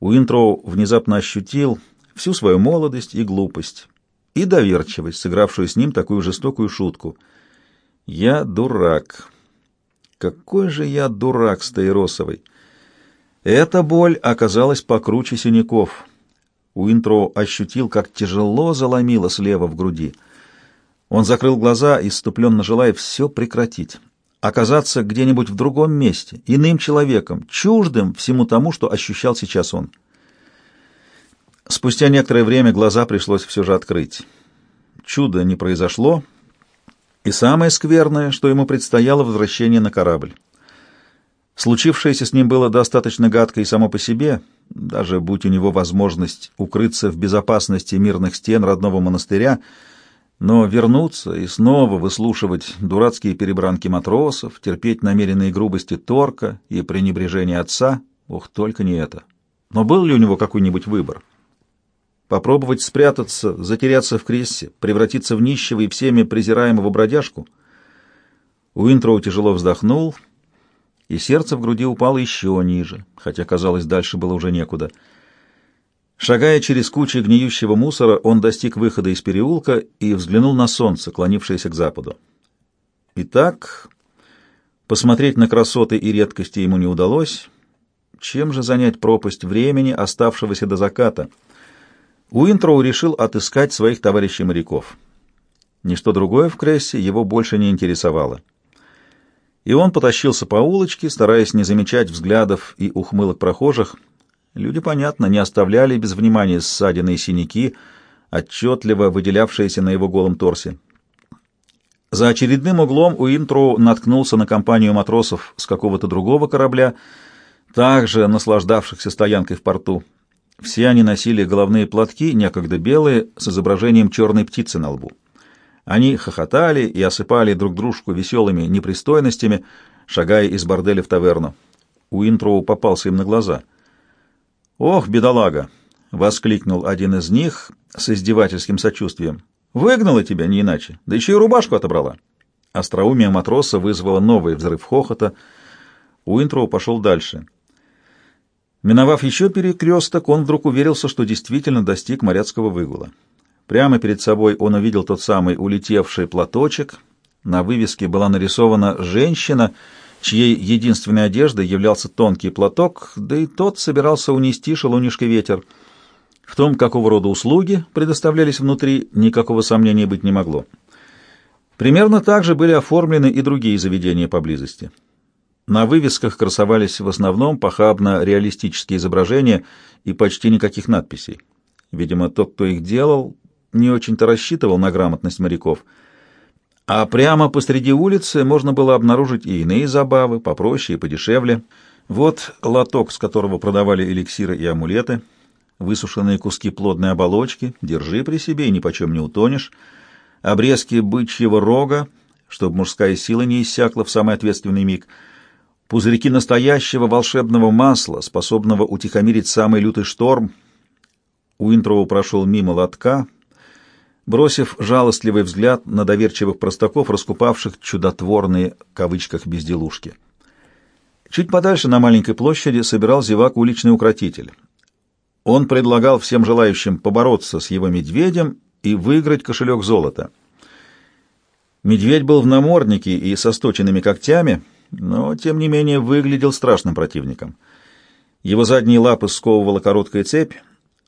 Уинтроу внезапно ощутил всю свою молодость и глупость, и доверчивость, сыгравшую с ним такую жестокую шутку. «Я дурак. Какой же я дурак, Стаиросовый!» Эта боль оказалась покруче синяков. Уинтроу ощутил, как тяжело заломило слева в груди. Он закрыл глаза, иступленно желая все прекратить оказаться где-нибудь в другом месте, иным человеком, чуждым всему тому, что ощущал сейчас он. Спустя некоторое время глаза пришлось все же открыть. Чудо не произошло, и самое скверное, что ему предстояло возвращение на корабль. Случившееся с ним было достаточно гадко и само по себе, даже будь у него возможность укрыться в безопасности мирных стен родного монастыря — но вернуться и снова выслушивать дурацкие перебранки матросов, терпеть намеренные грубости торка и пренебрежение отца, ох, только не это. Но был ли у него какой-нибудь выбор? Попробовать спрятаться, затеряться в крессе, превратиться в нищего и всеми презираемого бродяжку? Уинтроу тяжело вздохнул, и сердце в груди упало еще ниже, хотя, казалось, дальше было уже некуда — Шагая через кучи гниющего мусора, он достиг выхода из переулка и взглянул на солнце, клонившееся к западу. Итак, посмотреть на красоты и редкости ему не удалось. Чем же занять пропасть времени, оставшегося до заката? Уинтроу решил отыскать своих товарищей-моряков. Ничто другое в Крессе его больше не интересовало. И он потащился по улочке, стараясь не замечать взглядов и ухмылок прохожих — Люди, понятно, не оставляли без внимания ссадины и синяки, отчетливо выделявшиеся на его голом торсе. За очередным углом Уинтроу наткнулся на компанию матросов с какого-то другого корабля, также наслаждавшихся стоянкой в порту. Все они носили головные платки, некогда белые, с изображением черной птицы на лбу. Они хохотали и осыпали друг дружку веселыми непристойностями, шагая из борделя в таверну. Уинтроу попался им на глаза — «Ох, бедолага!» — воскликнул один из них с издевательским сочувствием. «Выгнала тебя не иначе, да еще и рубашку отобрала». Остроумие матроса вызвало новый взрыв хохота. Уинтроу пошел дальше. Миновав еще перекресток, он вдруг уверился, что действительно достиг моряцкого выгула. Прямо перед собой он увидел тот самый улетевший платочек. На вывеске была нарисована женщина — чьей единственной одеждой являлся тонкий платок, да и тот собирался унести шалунишкой ветер. В том, какого рода услуги предоставлялись внутри, никакого сомнения быть не могло. Примерно так же были оформлены и другие заведения поблизости. На вывесках красовались в основном похабно-реалистические изображения и почти никаких надписей. Видимо, тот, кто их делал, не очень-то рассчитывал на грамотность моряков — а прямо посреди улицы можно было обнаружить и иные забавы, попроще и подешевле. Вот лоток, с которого продавали эликсиры и амулеты, высушенные куски плодной оболочки, держи при себе и ни почем не утонешь, обрезки бычьего рога, чтобы мужская сила не иссякла в самый ответственный миг, пузырьки настоящего волшебного масла, способного утихомирить самый лютый шторм. Уинтроу прошел мимо лотка — бросив жалостливый взгляд на доверчивых простаков, раскупавших чудотворные кавычках безделушки. Чуть подальше на маленькой площади собирал зевак уличный укротитель. Он предлагал всем желающим побороться с его медведем и выиграть кошелек золота. Медведь был в наморднике и со сточенными когтями, но, тем не менее, выглядел страшным противником. Его задние лапы сковывала короткая цепь,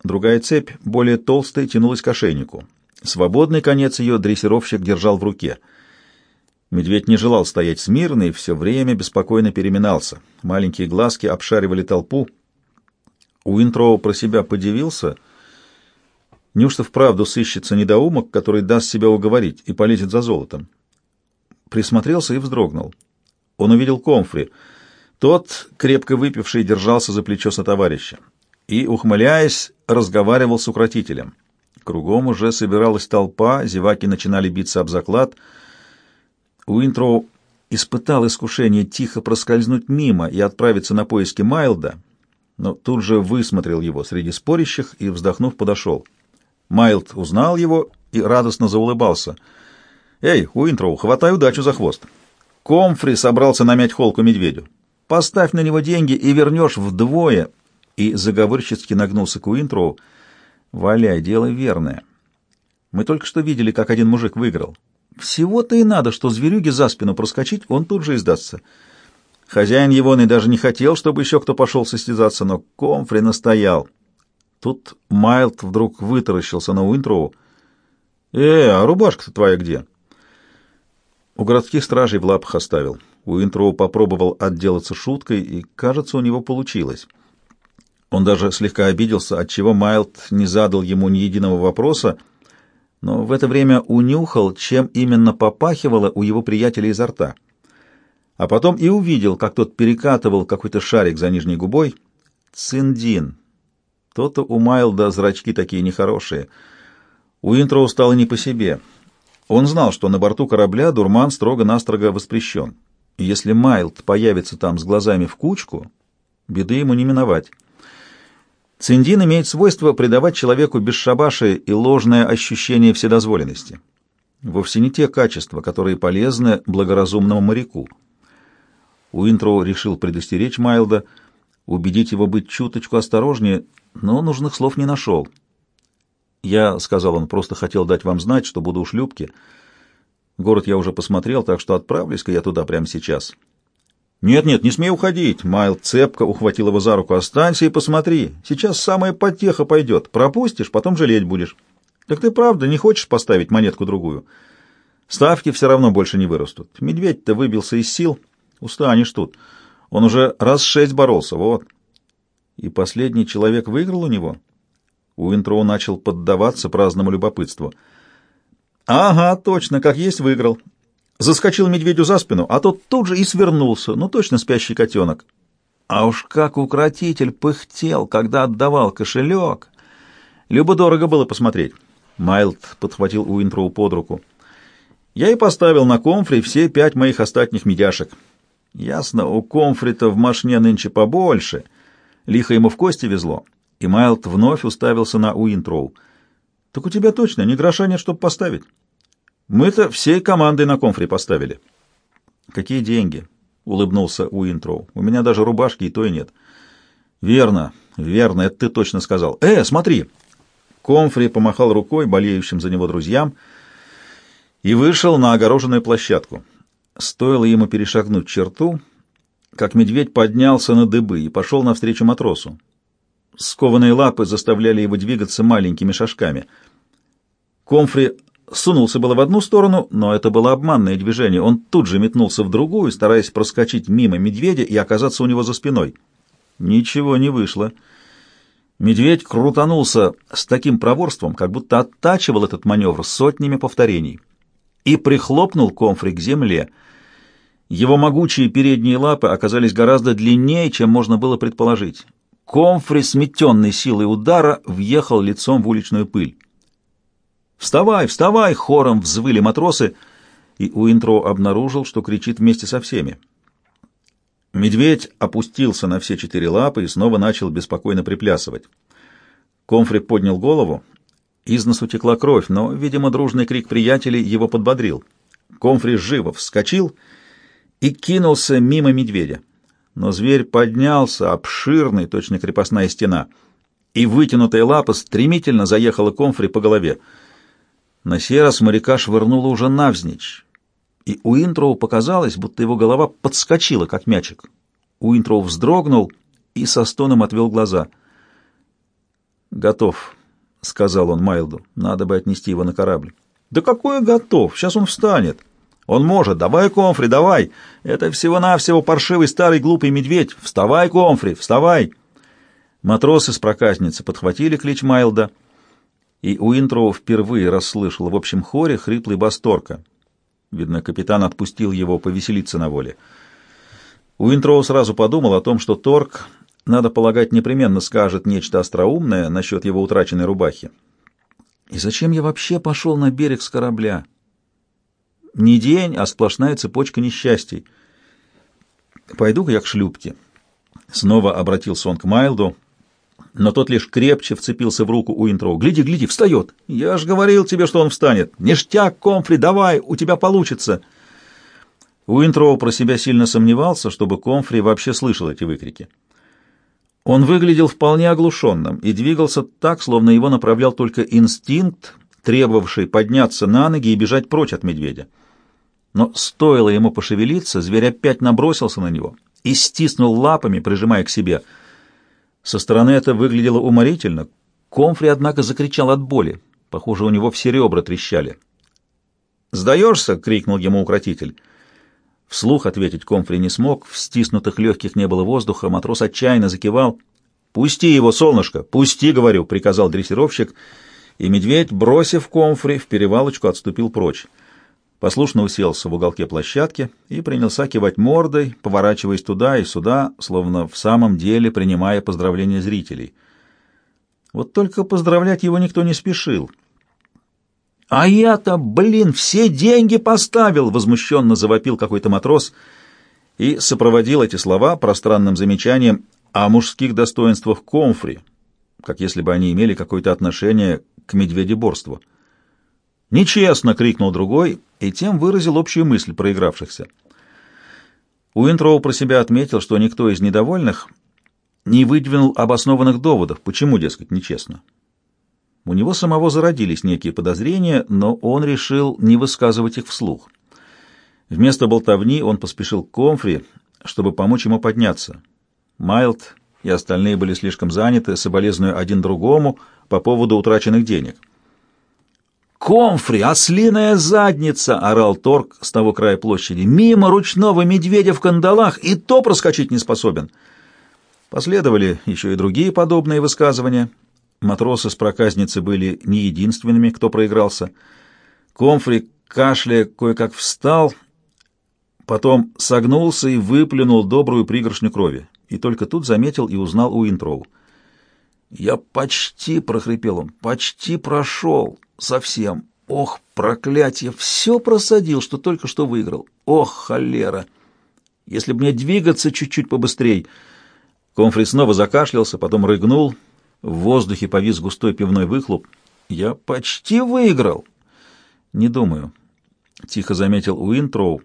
другая цепь, более толстая, тянулась к ошейнику. Свободный конец ее дрессировщик держал в руке. Медведь не желал стоять смирно и все время беспокойно переминался. Маленькие глазки обшаривали толпу. Уинтроу про себя подивился. Неужто вправду сыщется недоумок, который даст себя уговорить и полезет за золотом? Присмотрелся и вздрогнул. Он увидел Комфри. Тот, крепко выпивший, держался за плечо сотоварища и, ухмыляясь, разговаривал с укротителем. Кругом уже собиралась толпа, зеваки начинали биться об заклад. Уинтроу испытал искушение тихо проскользнуть мимо и отправиться на поиски Майлда, но тут же высмотрел его среди спорящих и, вздохнув, подошел. Майлд узнал его и радостно заулыбался. «Эй, Уинтроу, хватай удачу за хвост!» Комфри собрался намять холку медведю. «Поставь на него деньги и вернешь вдвое, и заговорчески нагнулся к Уинтроу. «Валяй, дело верное. Мы только что видели, как один мужик выиграл. Всего-то и надо, что зверюги за спину проскочить, он тут же издастся. Хозяин его и даже не хотел, чтобы еще кто пошел состязаться, но Комфри настоял. Тут Майлд вдруг вытаращился на Уинтроу. «Э, а рубашка-то твоя где?» У городских стражей в лапах оставил. Уинтроу попробовал отделаться шуткой, и, кажется, у него получилось. Он даже слегка обиделся, отчего Майлд не задал ему ни единого вопроса, но в это время унюхал, чем именно попахивало у его приятеля изо рта. А потом и увидел, как тот перекатывал какой-то шарик за нижней губой. Циндин. То-то у Майлда зрачки такие нехорошие. У Интроу стало не по себе. Он знал, что на борту корабля дурман строго-настрого воспрещен. И если Майлд появится там с глазами в кучку, беды ему не миновать. Циндин имеет свойство придавать человеку бесшабашие и ложное ощущение вседозволенности. Вовсе не те качества, которые полезны благоразумному моряку. Уинтроу решил предостеречь Майлда, убедить его быть чуточку осторожнее, но нужных слов не нашел. «Я, — сказал он, — просто хотел дать вам знать, что буду у шлюпки. Город я уже посмотрел, так что отправлюсь-ка я туда прямо сейчас». «Нет-нет, не смей уходить!» Майл цепко ухватил его за руку. «Останься и посмотри. Сейчас самая потеха пойдет. Пропустишь, потом жалеть будешь. Так ты правда не хочешь поставить монетку-другую? Ставки все равно больше не вырастут. Медведь-то выбился из сил. Устанешь тут. Он уже раз шесть боролся, вот». И последний человек выиграл у него? Уинтроу начал поддаваться праздному любопытству. «Ага, точно, как есть выиграл. Заскочил медведю за спину, а тот тут же и свернулся, ну точно спящий котенок. А уж как укротитель пыхтел, когда отдавал кошелек. Любо-дорого было посмотреть. Майлд подхватил Уинтроу под руку. Я и поставил на комфри все пять моих остатних медяшек. Ясно, у комфрита в машне нынче побольше. Лихо ему в кости везло. И Майлд вновь уставился на Уинтроу. «Так у тебя точно ни гроша нет, чтобы поставить?» Мы-то всей командой на конфре поставили. Какие деньги? улыбнулся Уинтроу. У меня даже рубашки и той нет. Верно, верно, это ты точно сказал. Э, смотри. Комфри помахал рукой болеющим за него друзьям и вышел на огороженную площадку. Стоило ему перешагнуть черту, как медведь поднялся на дыбы и пошел навстречу матросу. Скованные лапы заставляли его двигаться маленькими шажками. Комфри сунулся было в одну сторону, но это было обманное движение. Он тут же метнулся в другую, стараясь проскочить мимо медведя и оказаться у него за спиной. Ничего не вышло. Медведь крутанулся с таким проворством, как будто оттачивал этот маневр сотнями повторений, и прихлопнул комфри к земле. Его могучие передние лапы оказались гораздо длиннее, чем можно было предположить. Комфри, сметенный силой удара, въехал лицом в уличную пыль. «Вставай, вставай!» — хором взвыли матросы, и Уинтроу обнаружил, что кричит вместе со всеми. Медведь опустился на все четыре лапы и снова начал беспокойно приплясывать. Комфри поднял голову. Из носу текла кровь, но, видимо, дружный крик приятелей его подбодрил. Комфри живо вскочил и кинулся мимо медведя. Но зверь поднялся, обширный, точно крепостная стена, и вытянутая лапа стремительно заехала Комфри по голове — на сей раз моряка швырнуло уже навзничь, и Уинтроу показалось, будто его голова подскочила, как мячик. Уинтроу вздрогнул и со стоном отвел глаза. «Готов», — сказал он Майлду. «Надо бы отнести его на корабль». «Да какой готов? Сейчас он встанет». «Он может. Давай, Комфри, давай. Это всего-навсего паршивый старый глупый медведь. Вставай, Комфри, вставай!» Матросы с проказницы подхватили клич Майлда — и Уинтроу впервые расслышал в общем хоре хриплый бас Торка. Видно, капитан отпустил его повеселиться на воле. Уинтроу сразу подумал о том, что Торк, надо полагать, непременно скажет нечто остроумное насчет его утраченной рубахи. И зачем я вообще пошел на берег с корабля? Не день, а сплошная цепочка несчастий. Пойду-ка я к шлюпке. Снова обратился он к Майлду — но тот лишь крепче вцепился в руку Уинтроу. «Гляди, гляди, встает! Я ж говорил тебе, что он встанет! Ништяк, Комфри, давай, у тебя получится!» Уинтроу про себя сильно сомневался, чтобы Комфри вообще слышал эти выкрики. Он выглядел вполне оглушенным и двигался так, словно его направлял только инстинкт, требовавший подняться на ноги и бежать прочь от медведя. Но стоило ему пошевелиться, зверь опять набросился на него и стиснул лапами, прижимая к себе. Со стороны это выглядело уморительно. Комфри, однако, закричал от боли. Похоже, у него все ребра трещали. «Сдаешься?» — крикнул ему укротитель. Вслух ответить Комфри не смог, в стиснутых легких не было воздуха, матрос отчаянно закивал. «Пусти его, солнышко! Пусти, — говорю!» — приказал дрессировщик, и медведь, бросив Комфри, в перевалочку отступил прочь. Послушно уселся в уголке площадки и принялся кивать мордой, поворачиваясь туда и сюда, словно в самом деле принимая поздравления зрителей. Вот только поздравлять его никто не спешил. «А я-то, блин, все деньги поставил!» — возмущенно завопил какой-то матрос и сопроводил эти слова пространным замечанием о мужских достоинствах комфри, как если бы они имели какое-то отношение к медведеборству. «Нечестно!» — крикнул другой, и тем выразил общую мысль проигравшихся. Уинтроу про себя отметил, что никто из недовольных не выдвинул обоснованных доводов, почему, дескать, нечестно. У него самого зародились некие подозрения, но он решил не высказывать их вслух. Вместо болтовни он поспешил к Комфри, чтобы помочь ему подняться. Майлд и остальные были слишком заняты, соболезную один другому по поводу утраченных денег. «Комфри, ослиная задница!» — орал Торг с того края площади. «Мимо ручного медведя в кандалах и то проскочить не способен!» Последовали еще и другие подобные высказывания — Матросы с проказницы были не единственными, кто проигрался. Комфри, кашляя, кое-как встал, потом согнулся и выплюнул добрую пригоршню крови. И только тут заметил и узнал Уинтроу. «Я почти», — прохрипел он, — «почти прошел. Совсем. Ох, проклятие! Все просадил, что только что выиграл. Ох, холера! Если бы мне двигаться чуть-чуть побыстрей...» Комфри снова закашлялся, потом рыгнул — в воздухе повис густой пивной выхлоп. «Я почти выиграл!» «Не думаю», — тихо заметил Уинтроу.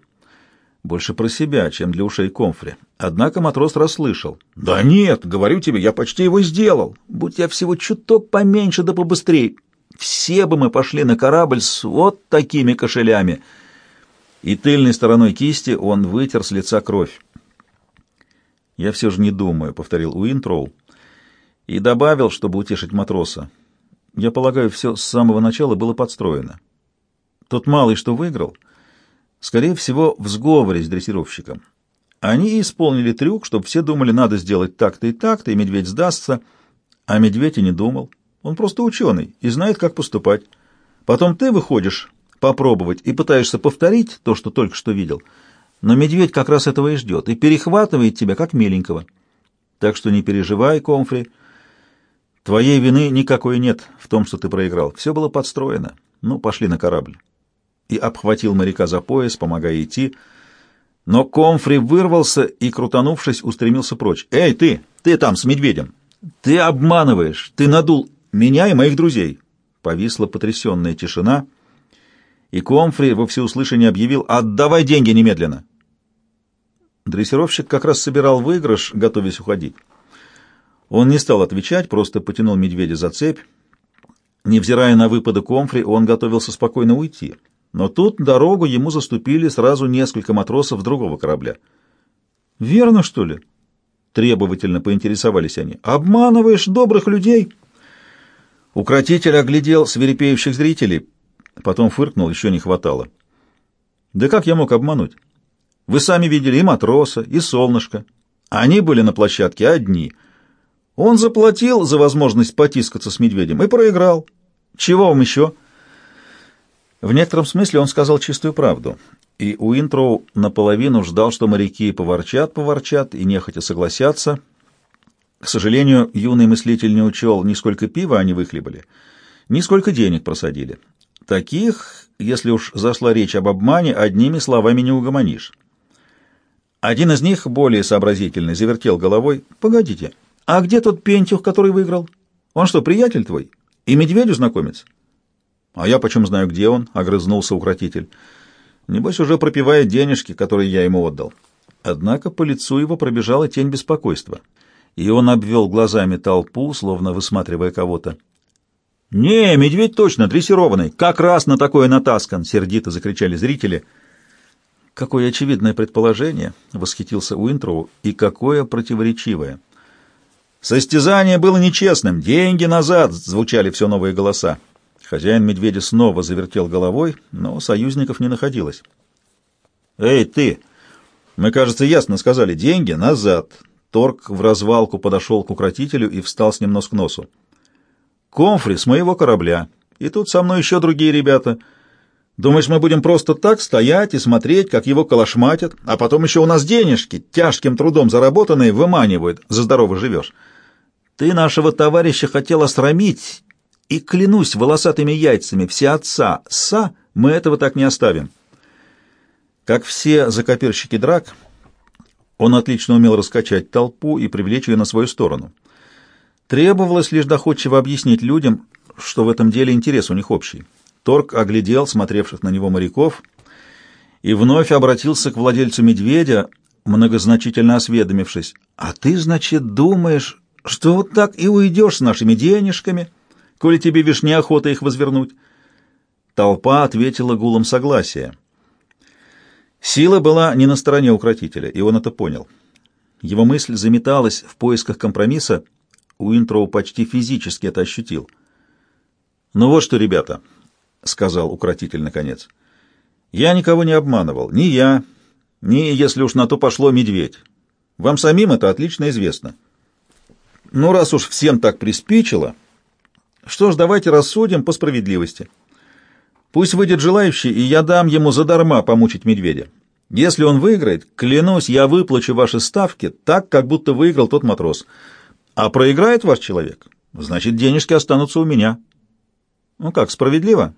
«Больше про себя, чем для ушей Комфри». Однако матрос расслышал. «Да нет, говорю тебе, я почти его сделал. Будь я всего чуток поменьше да побыстрей. Все бы мы пошли на корабль с вот такими кошелями». И тыльной стороной кисти он вытер с лица кровь. «Я все же не думаю», — повторил Уинтроу и добавил, чтобы утешить матроса. Я полагаю, все с самого начала было подстроено. Тот малый, что выиграл, скорее всего, в сговоре с дрессировщиком. Они исполнили трюк, чтобы все думали, надо сделать так-то и так-то, и медведь сдастся. А медведь и не думал. Он просто ученый и знает, как поступать. Потом ты выходишь попробовать и пытаешься повторить то, что только что видел. Но медведь как раз этого и ждет, и перехватывает тебя, как миленького. Так что не переживай, Комфри, — Твоей вины никакой нет в том, что ты проиграл. Все было подстроено. Ну, пошли на корабль. И обхватил моряка за пояс, помогая идти. Но Комфри вырвался и, крутанувшись, устремился прочь. «Эй, ты! Ты там, с медведем! Ты обманываешь! Ты надул меня и моих друзей!» Повисла потрясенная тишина, и Комфри во всеуслышание объявил «Отдавай деньги немедленно!» Дрессировщик как раз собирал выигрыш, готовясь уходить. Он не стал отвечать, просто потянул медведя за цепь. Невзирая на выпады Комфри, он готовился спокойно уйти. Но тут дорогу ему заступили сразу несколько матросов другого корабля. «Верно, что ли?» — требовательно поинтересовались они. «Обманываешь добрых людей?» Укротитель оглядел свирепеющих зрителей, потом фыркнул, еще не хватало. «Да как я мог обмануть? Вы сами видели и матроса, и солнышко. Они были на площадке одни — он заплатил за возможность потискаться с медведем и проиграл. Чего вам еще? В некотором смысле он сказал чистую правду. И Уинтроу наполовину ждал, что моряки поворчат, поворчат и нехотя согласятся. К сожалению, юный мыслитель не учел, ни сколько пива они выхлебали, ни сколько денег просадили. Таких, если уж зашла речь об обмане, одними словами не угомонишь. Один из них, более сообразительный, завертел головой. «Погодите, «А где тот Пентюх, который выиграл? Он что, приятель твой? И медведю знакомец?» «А я почем знаю, где он?» — огрызнулся укротитель. «Небось, уже пропивает денежки, которые я ему отдал». Однако по лицу его пробежала тень беспокойства. И он обвел глазами толпу, словно высматривая кого-то. «Не, медведь точно, дрессированный, как раз на такое натаскан!» — сердито закричали зрители. «Какое очевидное предположение!» — восхитился Уинтроу. «И какое противоречивое!» «Состязание было нечестным! Деньги назад!» — звучали все новые голоса. Хозяин медведя снова завертел головой, но союзников не находилось. «Эй, ты! Мы, кажется, ясно сказали, деньги назад!» Торг в развалку подошел к укротителю и встал с ним нос к носу. «Комфри с моего корабля. И тут со мной еще другие ребята. Думаешь, мы будем просто так стоять и смотреть, как его калашматят, а потом еще у нас денежки, тяжким трудом заработанные, выманивают, за здорово живешь? Ты нашего товарища хотел осрамить, и, клянусь волосатыми яйцами, все отца, са, мы этого так не оставим». Как все закоперщики драк, он отлично умел раскачать толпу и привлечь ее на свою сторону. Требовалось лишь доходчиво объяснить людям, что в этом деле интерес у них общий. Торг оглядел смотревших на него моряков и вновь обратился к владельцу медведя, многозначительно осведомившись. «А ты, значит, думаешь, что вот так и уйдешь с нашими денежками, коли тебе вишь неохота их возвернуть?» Толпа ответила гулом согласия. Сила была не на стороне укротителя, и он это понял. Его мысль заметалась в поисках компромисса, Уинтроу почти физически это ощутил. «Ну вот что, ребята», — сказал укротитель наконец, — «я никого не обманывал, ни я, ни, если уж на то пошло, медведь. Вам самим это отлично известно. Ну, раз уж всем так приспичило, что ж, давайте рассудим по справедливости». Пусть выйдет желающий, и я дам ему задарма помучить медведя. Если он выиграет, клянусь, я выплачу ваши ставки так, как будто выиграл тот матрос. А проиграет ваш человек, значит, денежки останутся у меня. Ну как, справедливо?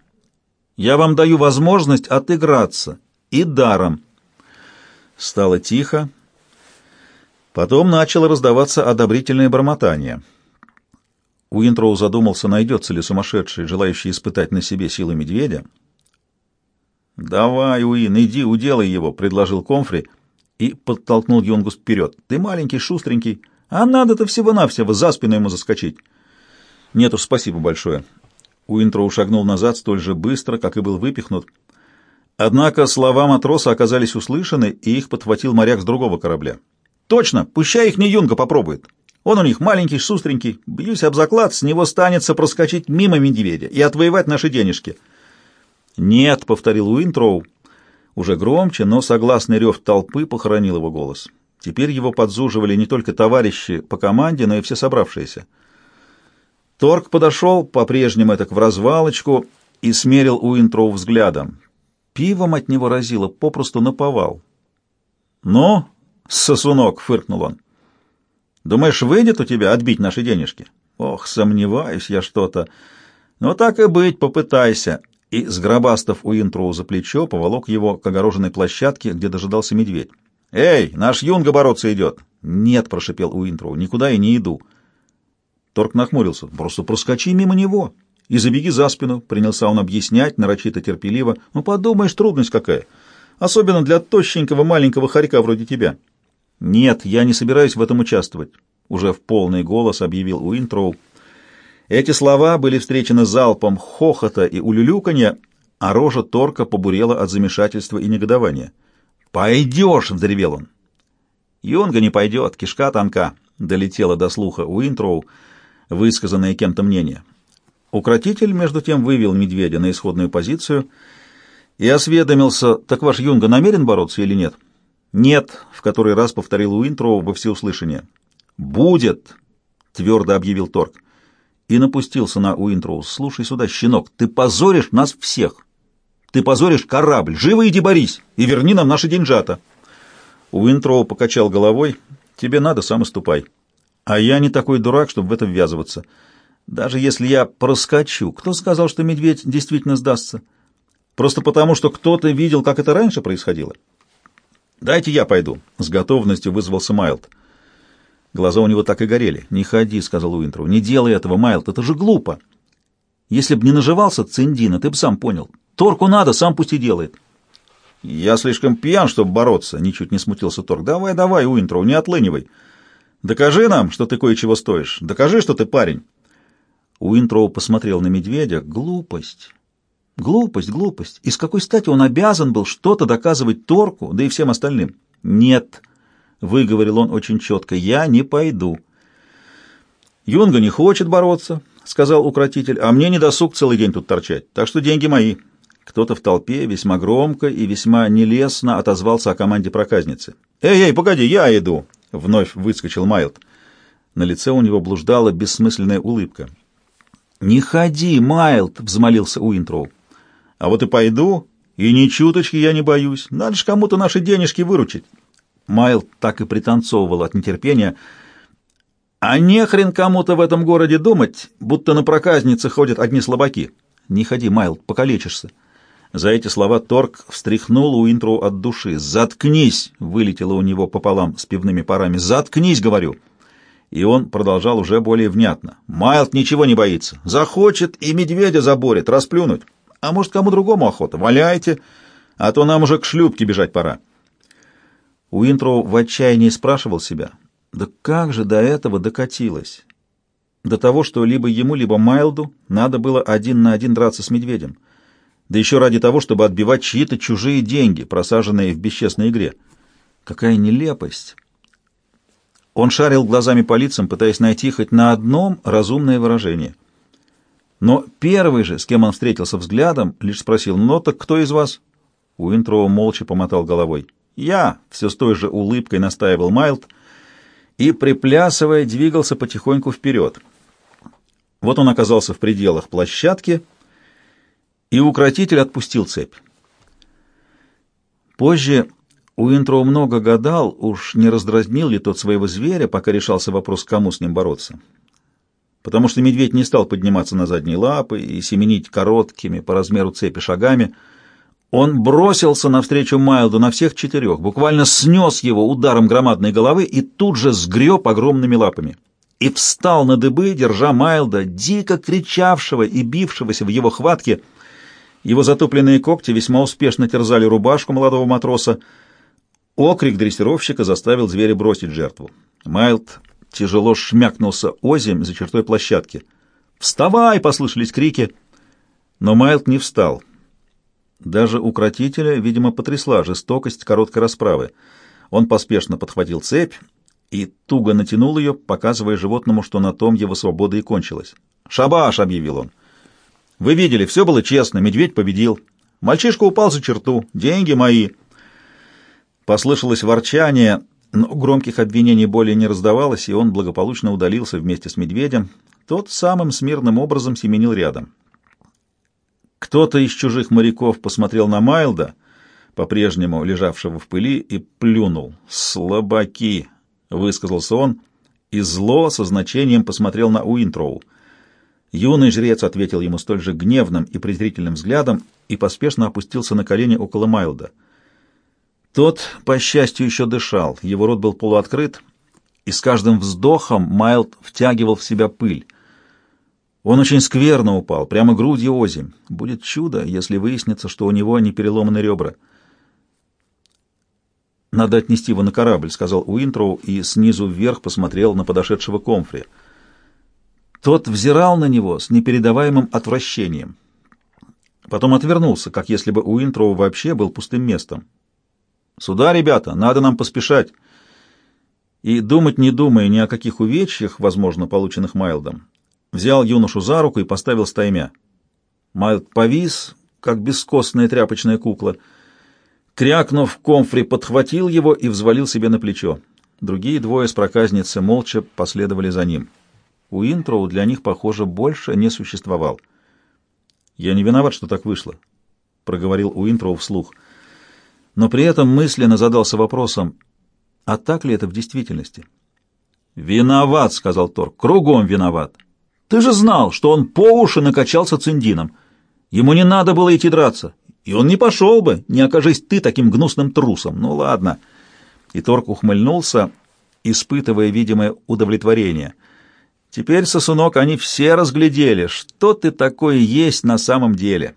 Я вам даю возможность отыграться. И даром. Стало тихо. Потом начало раздаваться одобрительное бормотание — Уинтроу задумался, найдется ли сумасшедший, желающий испытать на себе силы медведя. «Давай, Уин, иди, уделай его», — предложил Комфри и подтолкнул Юнгус вперед. «Ты маленький, шустренький, а надо-то всего-навсего за спину ему заскочить». «Нет уж, спасибо большое». Уинтроу шагнул назад столь же быстро, как и был выпихнут. Однако слова матроса оказались услышаны, и их подхватил моряк с другого корабля. «Точно! Пущай их не Юнга попробует!» Он у них маленький, шустренький. Бьюсь об заклад, с него станется проскочить мимо медведя и отвоевать наши денежки. «Нет», — повторил Уинтроу, уже громче, но согласный рев толпы похоронил его голос. Теперь его подзуживали не только товарищи по команде, но и все собравшиеся. Торг подошел, по-прежнему это в развалочку, и смерил Уинтроу взглядом. Пивом от него разило, попросту наповал. «Ну, сосунок!» — фыркнул он. Думаешь, выйдет у тебя отбить наши денежки? Ох, сомневаюсь я что-то. Но так и быть, попытайся. И, сгробастав у Интроу за плечо, поволок его к огороженной площадке, где дожидался медведь. «Эй, наш юнга бороться идет!» «Нет», — прошипел Уинтроу, — «никуда я не иду». Торг нахмурился. «Просто проскочи мимо него и забеги за спину», — принялся он объяснять, нарочито терпеливо. «Ну, подумаешь, трудность какая. Особенно для тощенького маленького хорька вроде тебя». «Нет, я не собираюсь в этом участвовать», — уже в полный голос объявил Уинтроу. Эти слова были встречены залпом хохота и улюлюканья, а рожа Торка побурела от замешательства и негодования. «Пойдешь!» — взревел он. «Юнга не пойдет, кишка тонка», — долетела до слуха Уинтроу, высказанное кем-то мнение. Укротитель, между тем, вывел медведя на исходную позицию и осведомился, так ваш Юнга намерен бороться или нет? — «Нет», — в который раз повторил Уинтроу во всеуслышание. «Будет», — твердо объявил Торг. И напустился на Уинтроу. «Слушай сюда, щенок, ты позоришь нас всех. Ты позоришь корабль. Живо иди борись и верни нам наши деньжата». Уинтроу покачал головой. «Тебе надо, сам и ступай. А я не такой дурак, чтобы в это ввязываться. Даже если я проскочу, кто сказал, что медведь действительно сдастся? Просто потому, что кто-то видел, как это раньше происходило». «Дайте я пойду», — с готовностью вызвался Майлд. Глаза у него так и горели. «Не ходи», — сказал Уинтроу. «Не делай этого, Майлд, это же глупо. Если б не наживался Циндина, ты б сам понял. Торку надо, сам пусть и делает». «Я слишком пьян, чтобы бороться», — ничуть не смутился Торг. «Давай, давай, Уинтроу, не отлынивай. Докажи нам, что ты кое-чего стоишь. Докажи, что ты парень. Уинтроу посмотрел на медведя. Глупость. Глупость, глупость. И с какой стати он обязан был что-то доказывать Торку, да и всем остальным? Нет, выговорил он очень четко, я не пойду. Юнга не хочет бороться, сказал укротитель, а мне не досуг целый день тут торчать, так что деньги мои. Кто-то в толпе весьма громко и весьма нелестно отозвался о команде проказницы. «Эй, эй, погоди, я иду!» — вновь выскочил Майлд. На лице у него блуждала бессмысленная улыбка. «Не ходи, Майлд!» — взмолился Уинтроу. «А вот и пойду, и ни чуточки я не боюсь. Надо же кому-то наши денежки выручить». Майлд так и пританцовывал от нетерпения — а не хрен кому-то в этом городе думать, будто на проказнице ходят одни слабаки. Не ходи, Майл, покалечишься. За эти слова Торг встряхнул Уинтру от души. «Заткнись!» — вылетело у него пополам с пивными парами. «Заткнись!» — говорю. И он продолжал уже более внятно. «Майлд ничего не боится. Захочет и медведя заборет, расплюнуть. А может, кому другому охота? Валяйте, а то нам уже к шлюпке бежать пора». Уинтроу в отчаянии спрашивал себя, да как же до этого докатилось? До того, что либо ему, либо Майлду надо было один на один драться с медведем. Да еще ради того, чтобы отбивать чьи-то чужие деньги, просаженные в бесчестной игре. Какая нелепость! Он шарил глазами по лицам, пытаясь найти хоть на одном разумное выражение. Но первый же, с кем он встретился взглядом, лишь спросил, «Ну так кто из вас?» Уинтроу молча помотал головой. «Я!» — все с той же улыбкой настаивал Майлд — и, приплясывая, двигался потихоньку вперед. Вот он оказался в пределах площадки, и укротитель отпустил цепь. Позже Уинтроу много гадал, уж не раздразнил ли тот своего зверя, пока решался вопрос, кому с ним бороться. Потому что медведь не стал подниматься на задние лапы и семенить короткими по размеру цепи шагами — он бросился навстречу Майлду на всех четырех, буквально снес его ударом громадной головы и тут же сгреб огромными лапами. И встал на дыбы, держа Майлда, дико кричавшего и бившегося в его хватке. Его затупленные когти весьма успешно терзали рубашку молодого матроса. Окрик дрессировщика заставил зверя бросить жертву. Майлд тяжело шмякнулся озимь за чертой площадки. «Вставай!» — послышались крики. Но Майлд не встал. Даже укротителя, видимо, потрясла жестокость короткой расправы. Он поспешно подхватил цепь и туго натянул ее, показывая животному, что на том его свобода и кончилась. «Шабаш!» — объявил он. «Вы видели, все было честно, медведь победил. Мальчишка упал за черту, деньги мои». Послышалось ворчание, но громких обвинений более не раздавалось, и он благополучно удалился вместе с медведем. Тот самым смирным образом семенил рядом. Кто-то из чужих моряков посмотрел на Майлда, по-прежнему лежавшего в пыли, и плюнул. «Слабаки!» — высказался он, и зло со значением посмотрел на Уинтроу. Юный жрец ответил ему столь же гневным и презрительным взглядом и поспешно опустился на колени около Майлда. Тот, по счастью, еще дышал, его рот был полуоткрыт, и с каждым вздохом Майлд втягивал в себя пыль. Он очень скверно упал, прямо грудью озимь. Будет чудо, если выяснится, что у него не переломаны ребра. «Надо отнести его на корабль», — сказал Уинтроу и снизу вверх посмотрел на подошедшего Комфри. Тот взирал на него с непередаваемым отвращением. Потом отвернулся, как если бы Уинтроу вообще был пустым местом. «Сюда, ребята, надо нам поспешать». И думать не думая ни о каких увечьях, возможно, полученных Майлдом, взял юношу за руку и поставил стаймя. Майлд повис, как бескостная тряпочная кукла. Крякнув, Комфри подхватил его и взвалил себе на плечо. Другие двое с проказницы молча последовали за ним. Уинтроу для них, похоже, больше не существовал. «Я не виноват, что так вышло», — проговорил Уинтроу вслух. Но при этом мысленно задался вопросом, а так ли это в действительности? «Виноват», — сказал Тор, — «кругом виноват». Ты же знал, что он по уши накачался циндином. Ему не надо было идти драться. И он не пошел бы, не окажись ты таким гнусным трусом. Ну ладно. И Торг ухмыльнулся, испытывая видимое удовлетворение. Теперь, сосунок, они все разглядели, что ты такое есть на самом деле.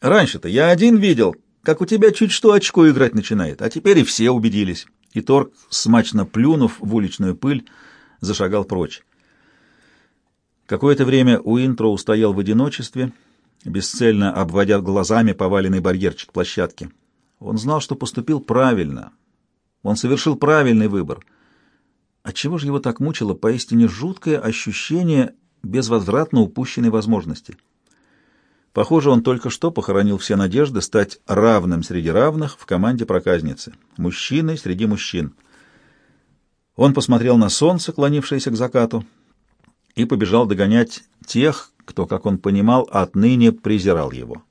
Раньше-то я один видел, как у тебя чуть что очко играть начинает, а теперь и все убедились. И Торг, смачно плюнув в уличную пыль, зашагал прочь. Какое-то время Уинтроу стоял в одиночестве, бесцельно обводя глазами поваленный барьерчик площадки. Он знал, что поступил правильно. Он совершил правильный выбор. Отчего же его так мучило поистине жуткое ощущение безвозвратно упущенной возможности? Похоже, он только что похоронил все надежды стать равным среди равных в команде проказницы, мужчиной среди мужчин. Он посмотрел на солнце, клонившееся к закату, и побежал догонять тех, кто, как он понимал, отныне презирал его.